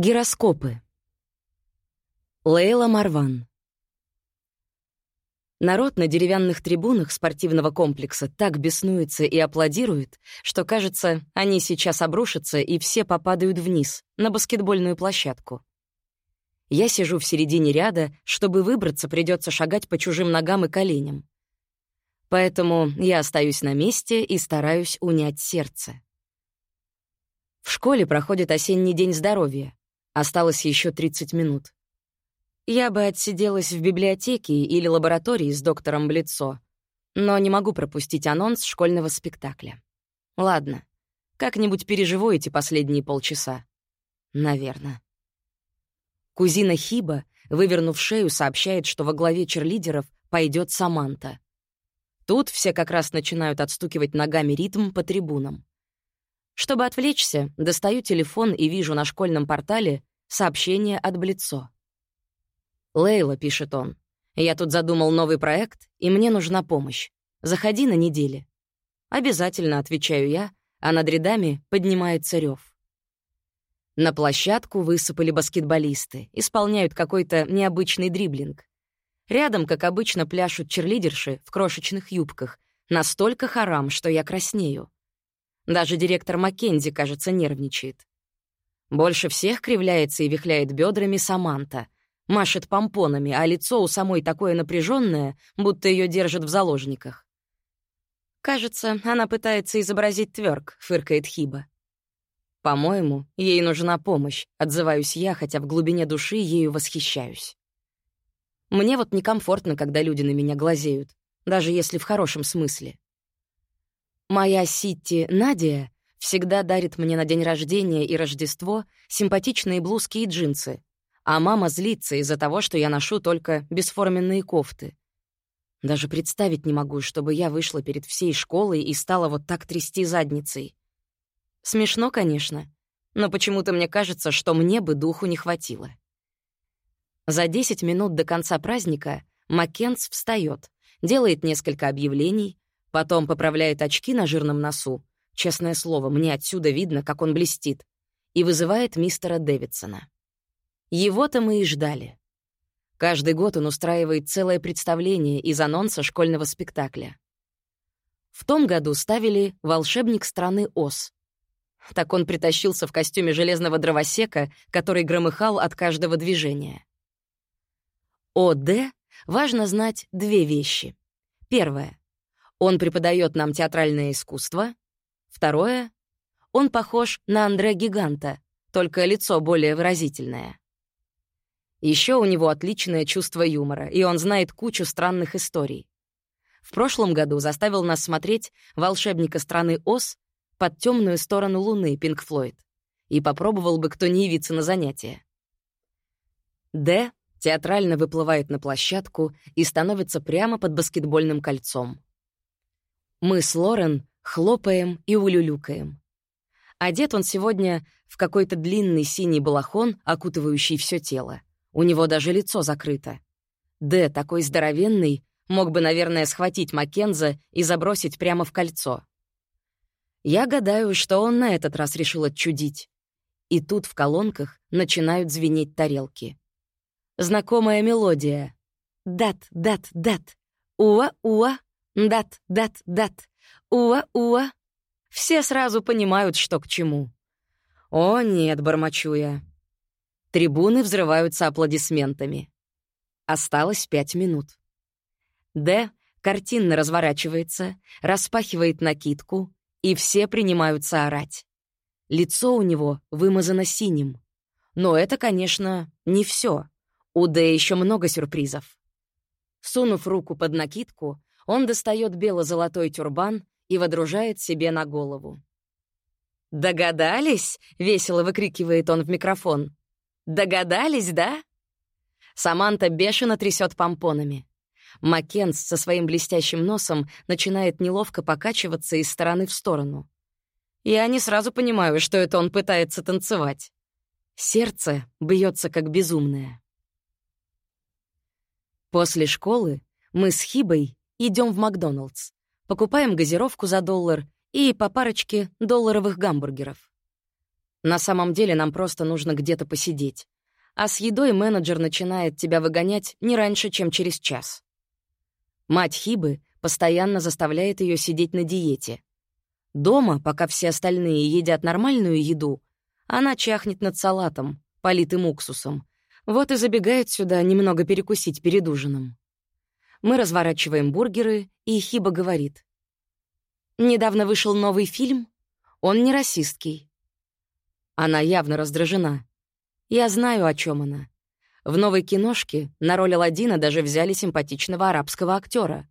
Гироскопы. Лейла Марван. Народ на деревянных трибунах спортивного комплекса так беснуется и аплодирует, что, кажется, они сейчас обрушатся и все попадают вниз, на баскетбольную площадку. Я сижу в середине ряда, чтобы выбраться, придется шагать по чужим ногам и коленям. Поэтому я остаюсь на месте и стараюсь унять сердце. В школе проходит осенний день здоровья. Осталось еще 30 минут. Я бы отсиделась в библиотеке или лаборатории с доктором Блицо, но не могу пропустить анонс школьного спектакля. Ладно, как-нибудь переживу эти последние полчаса. Наверное. Кузина Хиба, вывернув шею, сообщает, что во главе черлидеров пойдет Саманта. Тут все как раз начинают отстукивать ногами ритм по трибунам. Чтобы отвлечься, достаю телефон и вижу на школьном портале сообщение от Блицо. «Лейла», — пишет он, — «я тут задумал новый проект, и мне нужна помощь. Заходи на неделе». «Обязательно», — отвечаю я, а над рядами поднимается рев. На площадку высыпали баскетболисты, исполняют какой-то необычный дриблинг. Рядом, как обычно, пляшут черлидерши в крошечных юбках. Настолько харам, что я краснею. Даже директор Маккензи, кажется, нервничает. Больше всех кривляется и вихляет бедрами Саманта. Машет помпонами, а лицо у самой такое напряженное, будто ее держат в заложниках. «Кажется, она пытается изобразить тверк», — фыркает Хиба. «По-моему, ей нужна помощь», — отзываюсь я, хотя в глубине души ею восхищаюсь. Мне вот некомфортно, когда люди на меня глазеют, даже если в хорошем смысле. Моя Ситти Надя всегда дарит мне на день рождения и Рождество симпатичные блузки и джинсы, а мама злится из-за того, что я ношу только бесформенные кофты. Даже представить не могу, чтобы я вышла перед всей школой и стала вот так трясти задницей. Смешно, конечно, но почему-то мне кажется, что мне бы духу не хватило. За 10 минут до конца праздника Маккенс встает, делает несколько объявлений, Потом поправляет очки на жирном носу. Честное слово, мне отсюда видно, как он блестит. И вызывает мистера Дэвидсона. Его-то мы и ждали. Каждый год он устраивает целое представление из анонса школьного спектакля. В том году ставили «Волшебник страны Оз». Так он притащился в костюме железного дровосека, который громыхал от каждого движения. О Д важно знать две вещи. Первое. Он преподает нам театральное искусство. Второе — он похож на Андре Гиганта, только лицо более выразительное. Еще у него отличное чувство юмора, и он знает кучу странных историй. В прошлом году заставил нас смотреть «Волшебника страны Оз» под темную сторону Луны Пинк Флойд и попробовал бы кто не явиться на занятия. Д театрально выплывает на площадку и становится прямо под баскетбольным кольцом. Мы с Лорен хлопаем и улюлюкаем. Одет он сегодня в какой-то длинный синий балахон, окутывающий все тело. У него даже лицо закрыто. Д, такой здоровенный, мог бы, наверное, схватить Маккенза и забросить прямо в кольцо. Я гадаю, что он на этот раз решил отчудить. И тут в колонках начинают звенеть тарелки. Знакомая мелодия. Дат, дат, дат. Уа-уа, Дат, дат, дат. Уа-уа. Все сразу понимают, что к чему. О, нет, бормочу я. Трибуны взрываются аплодисментами. Осталось пять минут. Д картинно разворачивается, распахивает накидку, и все принимаются орать. Лицо у него вымазано синим. Но это, конечно, не все. У Д еще много сюрпризов. Сунув руку под накидку, он достает бело-золотой тюрбан и водружает себе на голову. «Догадались?» — весело выкрикивает он в микрофон. «Догадались, да?» Саманта бешено трясет помпонами. Маккенс со своим блестящим носом начинает неловко покачиваться из стороны в сторону. Я не сразу понимаю, что это он пытается танцевать. Сердце бьется как безумное. После школы мы с Хибой идем в Макдоналдс, покупаем газировку за доллар и по парочке долларовых гамбургеров. На самом деле нам просто нужно где-то посидеть. А с едой менеджер начинает тебя выгонять не раньше, чем через час. Мать Хибы постоянно заставляет ее сидеть на диете. Дома, пока все остальные едят нормальную еду, она чахнет над салатом, политым уксусом. Вот и забегает сюда немного перекусить перед ужином. Мы разворачиваем бургеры, и Хиба говорит. «Недавно вышел новый фильм. Он не расистский». Она явно раздражена. Я знаю, о чем она. В новой киношке на роль Аладдина даже взяли симпатичного арабского актера.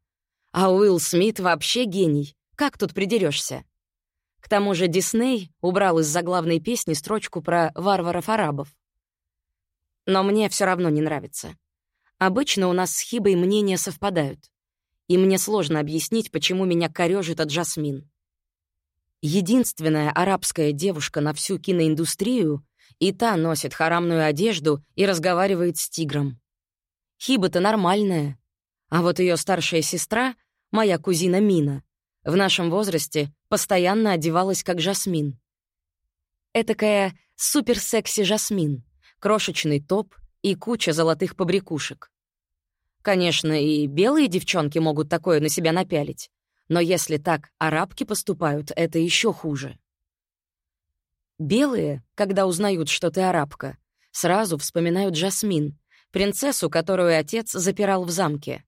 А Уилл Смит вообще гений. Как тут придерешься? К тому же Дисней убрал из заглавной песни строчку про варваров-арабов. Но мне все равно не нравится. Обычно у нас с Хибой мнения совпадают. И мне сложно объяснить, почему меня корёжит от Жасмин. Единственная арабская девушка на всю киноиндустрию, и та носит харамную одежду и разговаривает с тигром. Хиба-то нормальная. А вот ее старшая сестра, моя кузина Мина, в нашем возрасте постоянно одевалась как Жасмин. Этакая супер-секси Жасмин, крошечный топ и куча золотых побрякушек. Конечно, и белые девчонки могут такое на себя напялить, но если так арабки поступают, это еще хуже. Белые, когда узнают, что ты арабка, сразу вспоминают Жасмин, принцессу, которую отец запирал в замке.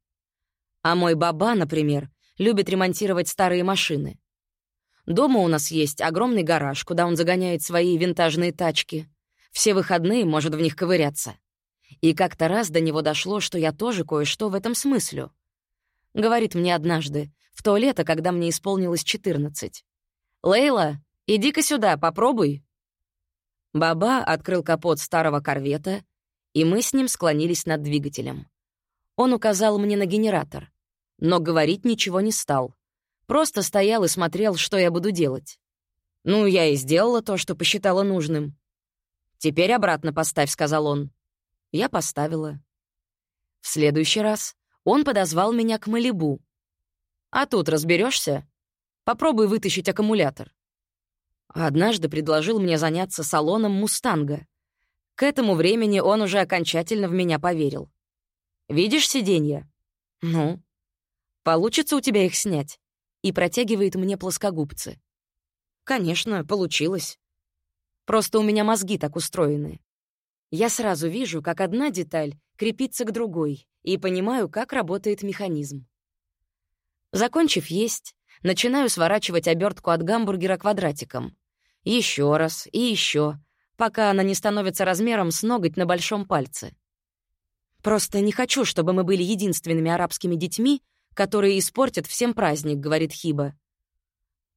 А мой баба, например, любит ремонтировать старые машины. Дома у нас есть огромный гараж, куда он загоняет свои винтажные тачки. Все выходные может в них ковыряться. И как-то раз до него дошло, что я тоже кое-что в этом смыслю. Говорит мне однажды, в то лето, когда мне исполнилось 14. «Лейла, иди-ка сюда, попробуй». Баба открыл капот старого корвета, и мы с ним склонились над двигателем. Он указал мне на генератор, но говорить ничего не стал. Просто стоял и смотрел, что я буду делать. Ну, я и сделала то, что посчитала нужным. «Теперь обратно поставь», — сказал он. Я поставила. В следующий раз он подозвал меня к Малибу. «А тут разберешься? Попробуй вытащить аккумулятор». Однажды предложил мне заняться салоном «Мустанга». К этому времени он уже окончательно в меня поверил. «Видишь сиденья?» «Ну?» «Получится у тебя их снять?» И протягивает мне плоскогубцы. «Конечно, получилось. Просто у меня мозги так устроены. Я сразу вижу, как одна деталь крепится к другой, и понимаю, как работает механизм. Закончив есть, начинаю сворачивать обертку от гамбургера квадратиком. Еще раз и еще, пока она не становится размером с ноготь на большом пальце. «Просто не хочу, чтобы мы были единственными арабскими детьми, которые испортят всем праздник», — говорит Хиба.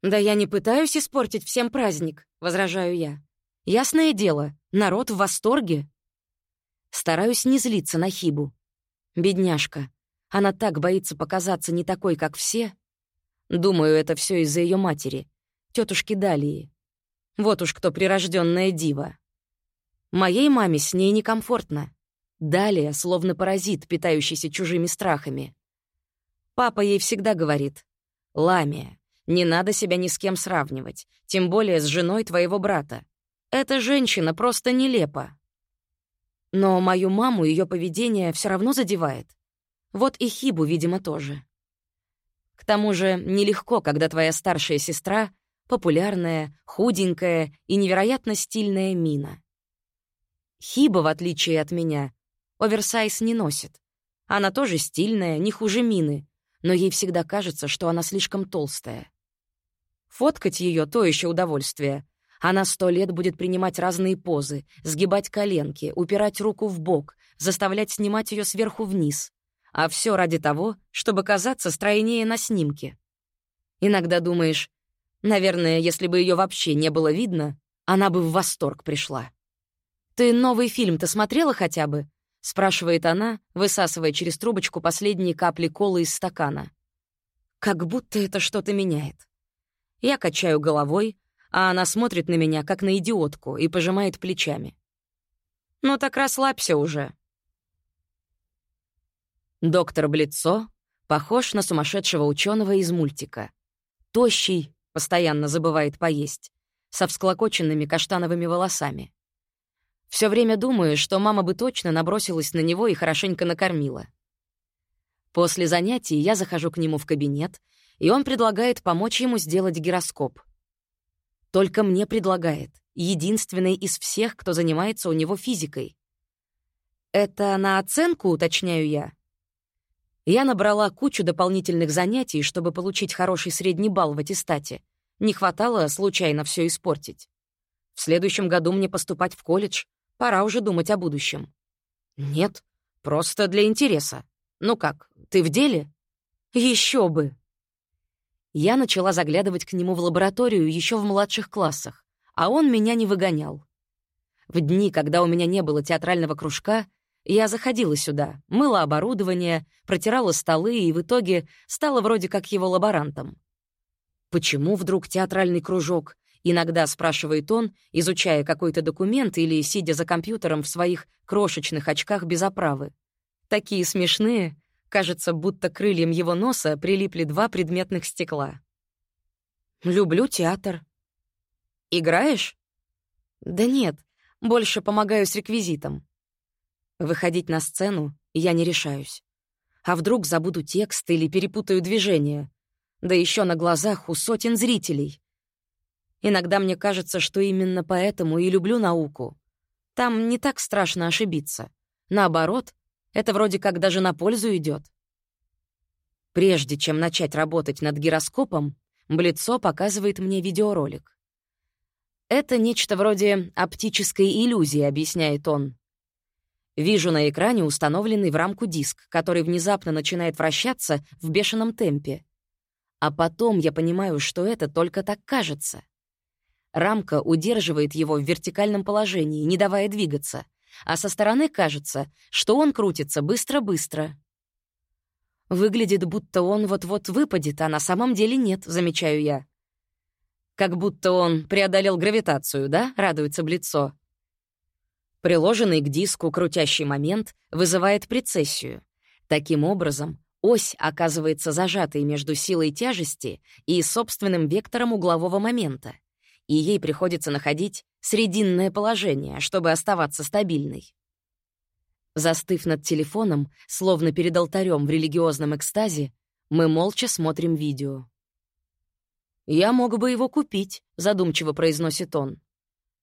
«Да я не пытаюсь испортить всем праздник», — возражаю я. «Ясное дело, Народ в восторге. Стараюсь не злиться на Хибу. Бедняжка. Она так боится показаться не такой, как все. Думаю, это все из-за ее матери, тетушки Далии. Вот уж кто прирожденная дива. Моей маме с ней некомфортно. Далия словно паразит, питающийся чужими страхами. Папа ей всегда говорит, «Ламия, не надо себя ни с кем сравнивать, тем более с женой твоего брата. Эта женщина просто нелепа. Но мою маму ее поведение все равно задевает. Вот и Хибу, видимо, тоже. К тому же нелегко, когда твоя старшая сестра — популярная, худенькая и невероятно стильная мина. Хиба, в отличие от меня, оверсайз не носит. Она тоже стильная, не хуже мины, но ей всегда кажется, что она слишком толстая. Фоткать ее то еще удовольствие, она сто лет будет принимать разные позы, сгибать коленки, упирать руку в бок, заставлять снимать ее сверху вниз. А все ради того, чтобы казаться стройнее на снимке. Иногда думаешь, наверное, если бы ее вообще не было видно, она бы в восторг пришла. «Ты новый фильм-то смотрела хотя бы?» — спрашивает она, высасывая через трубочку последние капли колы из стакана. Как будто это что-то меняет. Я качаю головой, а она смотрит на меня, как на идиотку, и пожимает плечами. «Ну так расслабься уже». Доктор Блицо похож на сумасшедшего ученого из мультика. Тощий, постоянно забывает поесть. со всклокоченными каштановыми волосами. Все время думаю, что мама бы точно набросилась на него и хорошенько накормила. После занятий я захожу к нему в кабинет, и он предлагает помочь ему сделать гироскоп. Только мне предлагает, единственный из всех, кто занимается у него физикой. «Это на оценку, уточняю я?» Я набрала кучу дополнительных занятий, чтобы получить хороший средний балл в аттестате. Не хватало случайно все испортить. В следующем году мне поступать в колледж. Пора уже думать о будущем. Нет, просто для интереса. Ну как, ты в деле? Еще бы. Я начала заглядывать к нему в лабораторию еще в младших классах, а он меня не выгонял. В дни, когда у меня не было театрального кружка, я заходила сюда, мыла оборудование, протирала столы и в итоге стала вроде как его лаборантом. Почему вдруг театральный кружок? Иногда спрашивает он, изучая какой-то документ или сидя за компьютером в своих крошечных очках без оправы. Такие смешные, Кажется, будто крыльям его носа прилипли два предметных стекла. «Люблю театр». «Играешь?» «Да нет, больше помогаю с реквизитом». Выходить на сцену я не решаюсь. А вдруг забуду текст или перепутаю движение? Да еще на глазах у сотен зрителей. Иногда мне кажется, что именно поэтому и люблю науку. Там не так страшно ошибиться. Наоборот, это вроде как даже на пользу идет. Прежде чем начать работать над гироскопом, Блицо показывает мне видеоролик. «Это нечто вроде оптической иллюзии», — объясняет он. Вижу на экране установленный в рамку диск, который внезапно начинает вращаться в бешеном темпе. А потом я понимаю, что это только так кажется. Рамка удерживает его в вертикальном положении, не давая двигаться — а со стороны кажется, что он крутится быстро-быстро. Выглядит, будто он вот-вот выпадет, а на самом деле нет, замечаю я. Как будто он преодолел гравитацию, да? Радуется Блицо. Приложенный к диску крутящий момент вызывает прецессию. Таким образом, ось оказывается зажатой между силой тяжести и собственным вектором углового момента, и ей приходится находить срединное положение, чтобы оставаться стабильной. Застыв над телефоном, словно перед алтарем в религиозном экстазе, мы молча смотрим видео. «Я мог бы его купить», — задумчиво произносит он.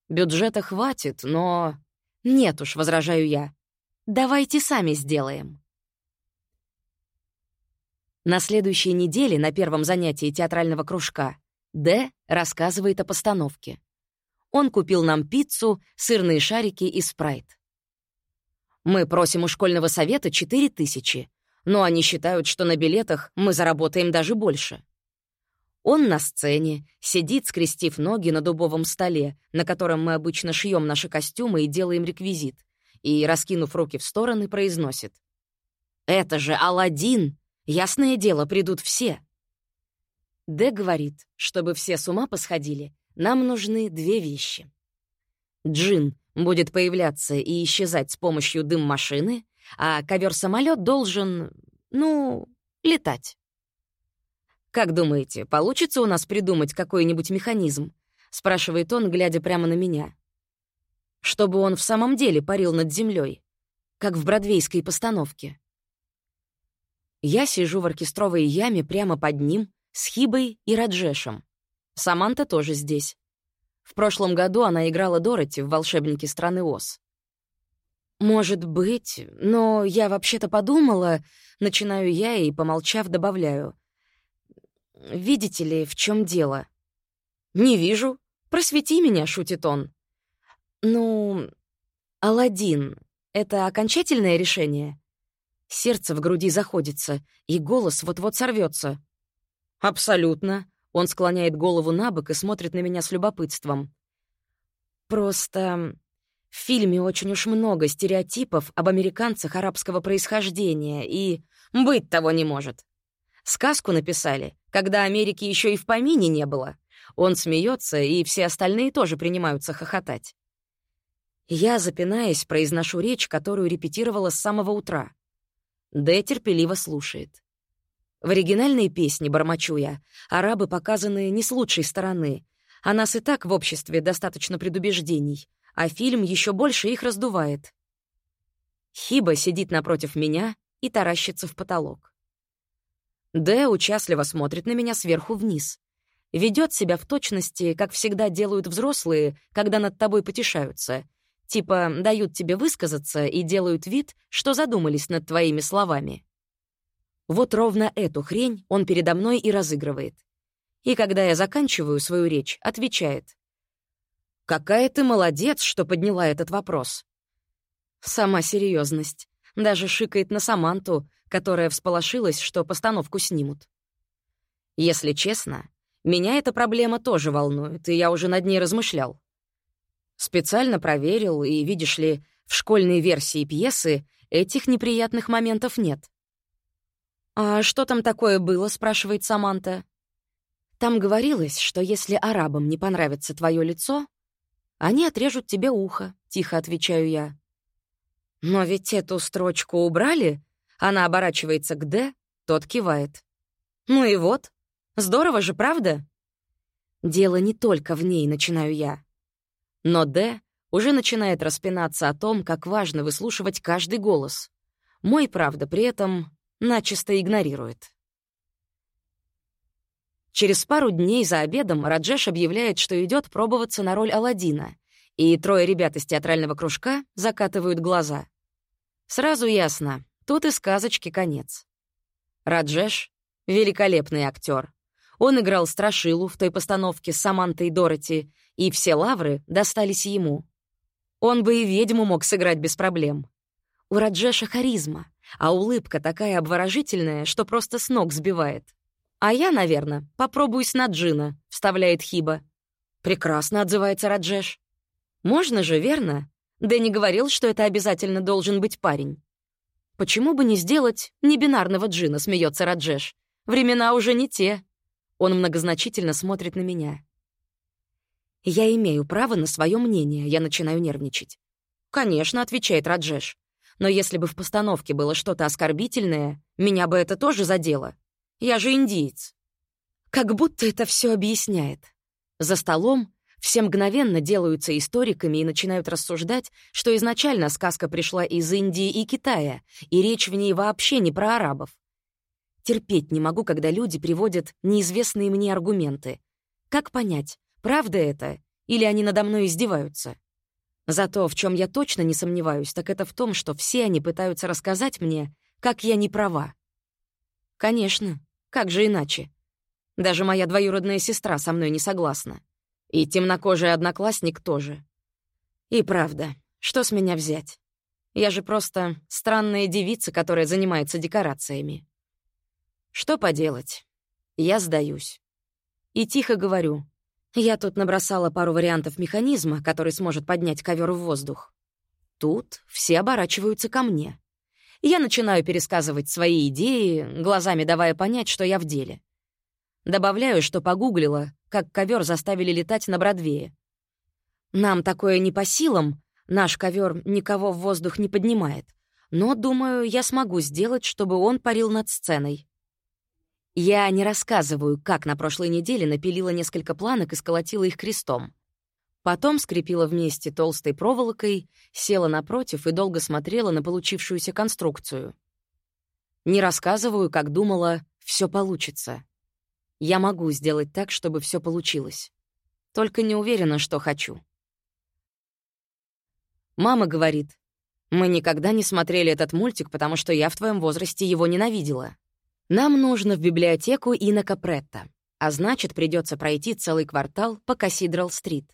«Бюджета хватит, но...» «Нет уж», — возражаю я. «Давайте сами сделаем». На следующей неделе на первом занятии театрального кружка Д рассказывает о постановке. Он купил нам пиццу, сырные шарики и спрайт. Мы просим у школьного совета 4 тысячи, но они считают, что на билетах мы заработаем даже больше. Он на сцене, сидит, скрестив ноги на дубовом столе, на котором мы обычно шьем наши костюмы и делаем реквизит, и, раскинув руки в стороны, произносит. «Это же Аладдин! Ясное дело, придут все!» Д говорит, чтобы все с ума посходили, нам нужны две вещи. Джин будет появляться и исчезать с помощью дым-машины, а ковер-самолет должен, ну, летать. «Как думаете, получится у нас придумать какой-нибудь механизм?» — спрашивает он, глядя прямо на меня. «Чтобы он в самом деле парил над землей, как в бродвейской постановке». Я сижу в оркестровой яме прямо под ним с Хибой и Раджешем. Саманта тоже здесь. В прошлом году она играла Дороти в «Волшебнике страны Оз». «Может быть, но я вообще-то подумала...» Начинаю я и, помолчав, добавляю. «Видите ли, в чем дело?» «Не вижу. Просвети меня», — шутит он. «Ну, Аладдин — это окончательное решение?» Сердце в груди заходится, и голос вот-вот сорвется. «Абсолютно. Он склоняет голову на бок и смотрит на меня с любопытством. «Просто в фильме очень уж много стереотипов об американцах арабского происхождения, и быть того не может. Сказку написали, когда Америки еще и в помине не было. Он смеется, и все остальные тоже принимаются хохотать. Я, запинаясь, произношу речь, которую репетировала с самого утра. Дэ терпеливо слушает. В оригинальной песне, бормочу я, арабы показаны не с лучшей стороны, А нас и так в обществе достаточно предубеждений, а фильм еще больше их раздувает. Хиба сидит напротив меня и таращится в потолок. Дэ участливо смотрит на меня сверху вниз. Ведет себя в точности, как всегда делают взрослые, когда над тобой потешаются. Типа дают тебе высказаться и делают вид, что задумались над твоими словами. Вот ровно эту хрень он передо мной и разыгрывает. И когда я заканчиваю свою речь, отвечает. «Какая ты молодец, что подняла этот вопрос». Сама серьезность. Даже шикает на Саманту, которая всполошилась, что постановку снимут. Если честно, меня эта проблема тоже волнует, и я уже над ней размышлял. Специально проверил, и, видишь ли, в школьной версии пьесы этих неприятных моментов нет. «А что там такое было?» — спрашивает Саманта. «Там говорилось, что если арабам не понравится твое лицо, они отрежут тебе ухо», — тихо отвечаю я. «Но ведь эту строчку убрали?» Она оборачивается к Д, тот кивает. «Ну и вот. Здорово же, правда?» Дело не только в ней, начинаю я. Но Д уже начинает распинаться о том, как важно выслушивать каждый голос. Мой, правда, при этом начисто игнорирует. Через пару дней за обедом Раджеш объявляет, что идет пробоваться на роль Аладдина, и трое ребят из театрального кружка закатывают глаза. Сразу ясно, тут и сказочки конец. Раджеш — великолепный актер. Он играл Страшилу в той постановке с Самантой Дороти, и все лавры достались ему. Он бы и ведьму мог сыграть без проблем. У Раджеша харизма, а улыбка такая обворожительная, что просто с ног сбивает. «А я, наверное, попробуюсь на Джина», — вставляет Хиба. «Прекрасно», — отзывается Раджеш. «Можно же, верно? Дэнни говорил, что это обязательно должен быть парень». «Почему бы не сделать небинарного Джина?» — смеется Раджеш. «Времена уже не те». Он многозначительно смотрит на меня. «Я имею право на свое мнение», — я начинаю нервничать. «Конечно», — отвечает Раджеш. «Но если бы в постановке было что-то оскорбительное, меня бы это тоже задело. Я же индиец». Как будто это все объясняет. За столом все мгновенно делаются историками и начинают рассуждать, что изначально сказка пришла из Индии и Китая, и речь в ней вообще не про арабов. Терпеть не могу, когда люди приводят неизвестные мне аргументы. Как понять, правда это, или они надо мной издеваются? Зато в чем я точно не сомневаюсь, так это в том, что все они пытаются рассказать мне, как я не права. Конечно, как же иначе? Даже моя двоюродная сестра со мной не согласна. И темнокожий одноклассник тоже. И правда, что с меня взять? Я же просто странная девица, которая занимается декорациями. Что поделать? Я сдаюсь. И тихо говорю. Я тут набросала пару вариантов механизма, который сможет поднять ковер в воздух. Тут все оборачиваются ко мне. Я начинаю пересказывать свои идеи, глазами давая понять, что я в деле. Добавляю, что погуглила, как ковер заставили летать на Бродвее. Нам такое не по силам, наш ковер никого в воздух не поднимает, но, думаю, я смогу сделать, чтобы он парил над сценой. Я не рассказываю, как на прошлой неделе напилила несколько планок и сколотила их крестом. Потом скрепила вместе толстой проволокой, села напротив и долго смотрела на получившуюся конструкцию. Не рассказываю, как думала, все получится. Я могу сделать так, чтобы все получилось. Только не уверена, что хочу. Мама говорит, мы никогда не смотрели этот мультик, потому что я в твоем возрасте его ненавидела. Нам нужно в библиотеку Ина Капретта, а значит, придется пройти целый квартал по Кассидрал-стрит.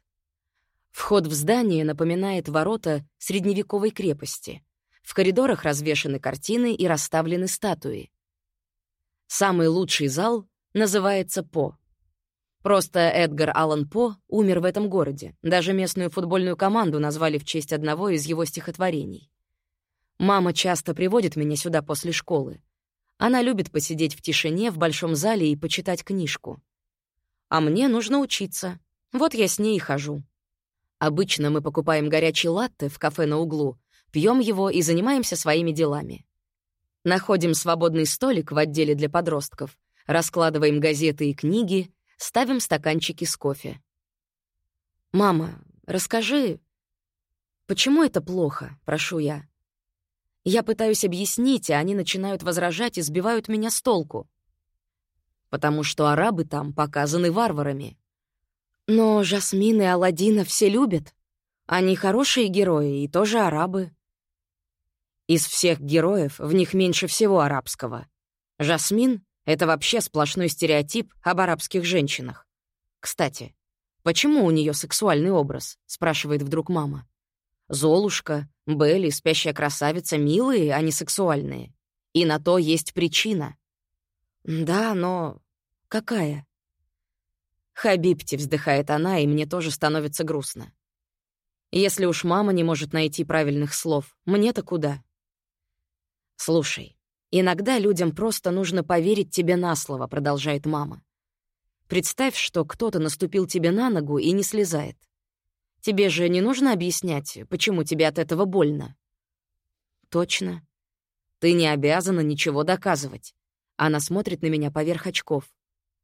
Вход в здание напоминает ворота средневековой крепости. В коридорах развешаны картины и расставлены статуи. Самый лучший зал называется По. Просто Эдгар Аллан По умер в этом городе. Даже местную футбольную команду назвали в честь одного из его стихотворений. Мама часто приводит меня сюда после школы. Она любит посидеть в тишине в большом зале и почитать книжку. А мне нужно учиться. Вот я с ней и хожу. Обычно мы покупаем горячий латте в кафе на углу, пьем его и занимаемся своими делами. Находим свободный столик в отделе для подростков, раскладываем газеты и книги, ставим стаканчики с кофе. «Мама, расскажи, почему это плохо?» — прошу я. Я пытаюсь объяснить, а они начинают возражать и сбивают меня с толку. Потому что арабы там показаны варварами. Но Жасмин и Аладдина все любят. Они хорошие герои и тоже арабы. Из всех героев в них меньше всего арабского. Жасмин — это вообще сплошной стереотип об арабских женщинах. Кстати, почему у нее сексуальный образ? — спрашивает вдруг мама. Золушка, Белли, спящая красавица — милые, а не сексуальные. И на то есть причина. Да, но какая? Хабибти, вздыхает она, и мне тоже становится грустно. Если уж мама не может найти правильных слов, мне-то куда? Слушай, иногда людям просто нужно поверить тебе на слово, продолжает мама. Представь, что кто-то наступил тебе на ногу и не слезает. Тебе же не нужно объяснять, почему тебе от этого больно. Точно. Ты не обязана ничего доказывать. Она смотрит на меня поверх очков.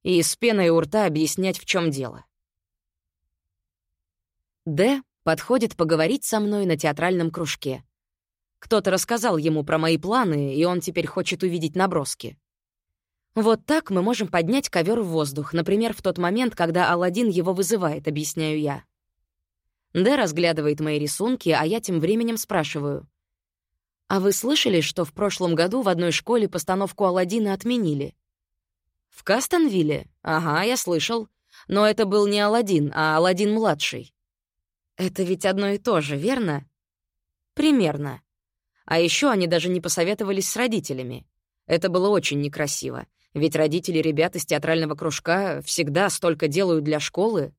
И с пеной у рта объяснять, в чем дело. Д подходит поговорить со мной на театральном кружке. Кто-то рассказал ему про мои планы, и он теперь хочет увидеть наброски. Вот так мы можем поднять ковер в воздух, например, в тот момент, когда Алладин его вызывает, объясняю я. Д разглядывает мои рисунки, а я тем временем спрашиваю. «А вы слышали, что в прошлом году в одной школе постановку Алладина отменили?» «В Кастонвилле? Ага, я слышал. Но это был не Алладин, а Алладин-младший». «Это ведь одно и то же, верно?» «Примерно. А еще они даже не посоветовались с родителями. Это было очень некрасиво, ведь родители ребят из театрального кружка всегда столько делают для школы,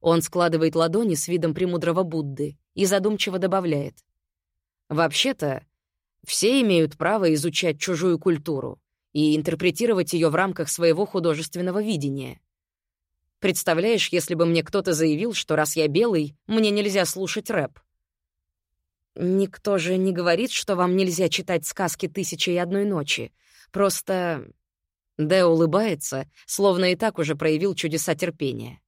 он складывает ладони с видом премудрого Будды и задумчиво добавляет. «Вообще-то, все имеют право изучать чужую культуру и интерпретировать ее в рамках своего художественного видения. Представляешь, если бы мне кто-то заявил, что раз я белый, мне нельзя слушать рэп. Никто же не говорит, что вам нельзя читать сказки «Тысячи и одной ночи». Просто... Дэ улыбается, словно и так уже проявил чудеса терпения.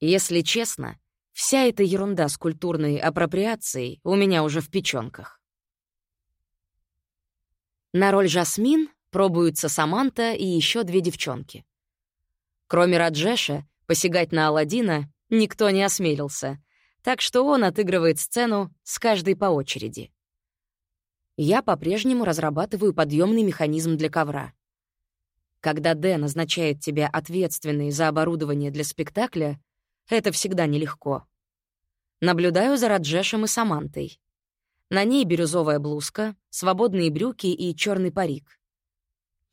Если честно, вся эта ерунда с культурной апроприацией у меня уже в печёнках. На роль Жасмин пробуются Саманта и еще две девчонки. Кроме Раджеша, посягать на Аладдина никто не осмелился, так что он отыгрывает сцену с каждой по очереди. Я по-прежнему разрабатываю подъемный механизм для ковра. Когда Дэ назначает тебя ответственной за оборудование для спектакля, это всегда нелегко. Наблюдаю за Раджешем и Самантой. На ней бирюзовая блузка, свободные брюки и черный парик.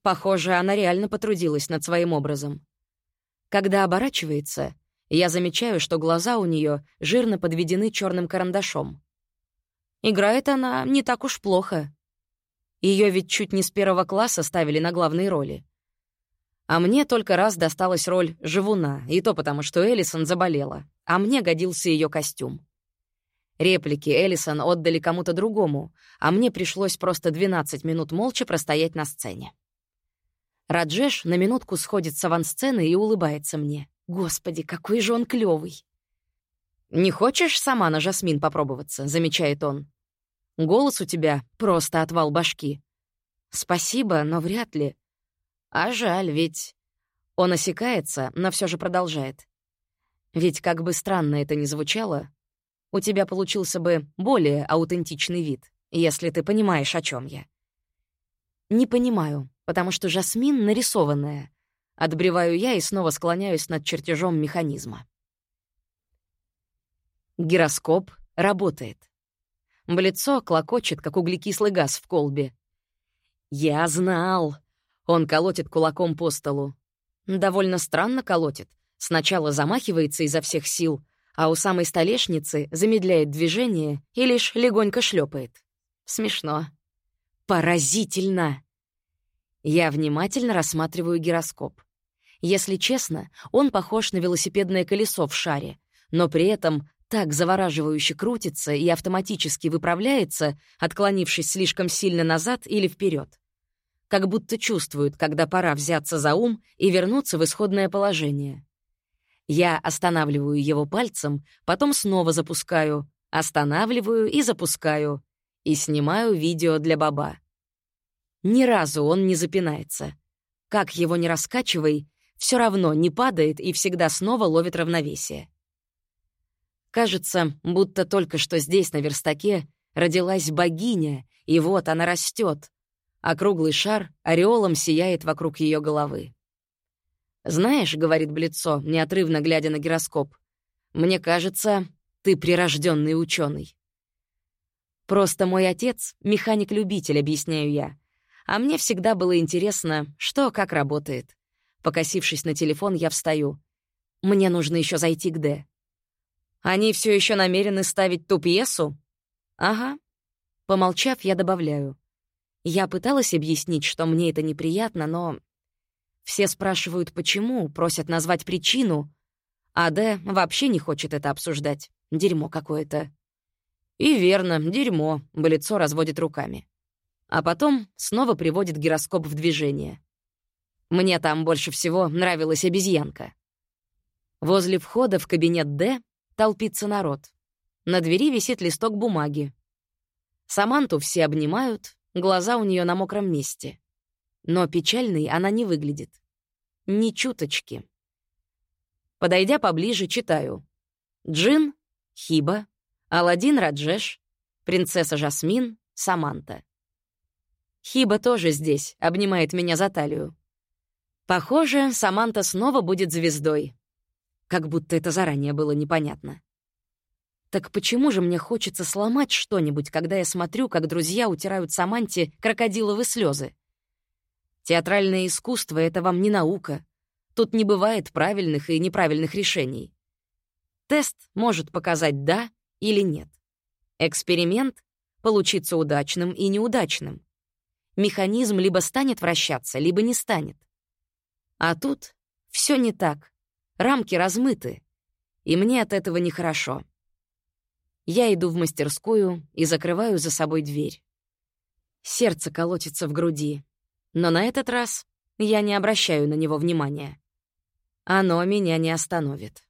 Похоже, она реально потрудилась над своим образом. Когда оборачивается, я замечаю, что глаза у нее жирно подведены черным карандашом. Играет она не так уж плохо. Ее ведь чуть не с первого класса ставили на главные роли. А мне только раз досталась роль живуна, и то потому, что Эллисон заболела, а мне годился ее костюм. Реплики Эллисон отдали кому-то другому, а мне пришлось просто 12 минут молча простоять на сцене. Раджеш на минутку сходит с авансцены и улыбается мне. «Господи, какой же он клёвый!» «Не хочешь сама на Жасмин попробоваться?» — замечает он. «Голос у тебя просто отвал башки». «Спасибо, но вряд ли. А жаль, ведь... Он осекается, но все же продолжает. Ведь как бы странно это ни звучало, у тебя получился бы более аутентичный вид, если ты понимаешь, о чем я. Не понимаю, потому что Жасмин нарисованная. Отбреваю я и снова склоняюсь над чертежом механизма. Гироскоп работает. Блицо клокочет, как углекислый газ в колбе. «Я знал!» Он колотит кулаком по столу. Довольно странно колотит. Сначала замахивается изо всех сил, а у самой столешницы замедляет движение и лишь легонько шлепает. Смешно. Поразительно! Я внимательно рассматриваю гироскоп. Если честно, он похож на велосипедное колесо в шаре, но при этом так завораживающе крутится и автоматически выправляется, отклонившись слишком сильно назад или вперед как будто чувствуют, когда пора взяться за ум и вернуться в исходное положение. Я останавливаю его пальцем, потом снова запускаю, останавливаю и запускаю, и снимаю видео для баба. Ни разу он не запинается. Как его не раскачивай, все равно не падает и всегда снова ловит равновесие. Кажется, будто только что здесь, на верстаке, родилась богиня, и вот она растет, а круглый шар ореолом сияет вокруг ее головы. «Знаешь», — говорит Блицо, неотрывно глядя на гироскоп, «мне кажется, ты прирожденный ученый. «Просто мой отец — механик-любитель», — объясняю я. А мне всегда было интересно, что как работает. Покосившись на телефон, я встаю. Мне нужно еще зайти к Д. «Они все еще намерены ставить ту пьесу?» «Ага». Помолчав, я добавляю. Я пыталась объяснить, что мне это неприятно, но... Все спрашивают, почему, просят назвать причину, а Д вообще не хочет это обсуждать. Дерьмо какое-то. И верно, дерьмо, Болицо разводит руками. А потом снова приводит гироскоп в движение. Мне там больше всего нравилась обезьянка. Возле входа в кабинет Д толпится народ. На двери висит листок бумаги. Саманту все обнимают, глаза у нее на мокром месте. Но печальной она не выглядит. Ни чуточки. Подойдя поближе, читаю. Джин, Хиба, Аладдин Раджеш, принцесса Жасмин, Саманта. Хиба тоже здесь, обнимает меня за талию. Похоже, Саманта снова будет звездой. Как будто это заранее было непонятно. Так почему же мне хочется сломать что-нибудь, когда я смотрю, как друзья утирают Саманте крокодиловые слезы? Театральное искусство — это вам не наука. Тут не бывает правильных и неправильных решений. Тест может показать «да» или нет. Эксперимент — получиться удачным и неудачным. Механизм либо станет вращаться, либо не станет. А тут все не так. Рамки размыты, и мне от этого нехорошо. Я иду в мастерскую и закрываю за собой дверь. Сердце колотится в груди, но на этот раз я не обращаю на него внимания. Оно меня не остановит.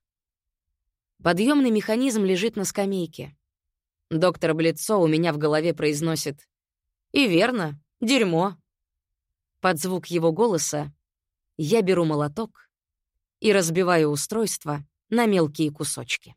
Подъемный механизм лежит на скамейке. Доктор Блицо у меня в голове произносит «И верно, дерьмо». Под звук его голоса я беру молоток и разбиваю устройство на мелкие кусочки.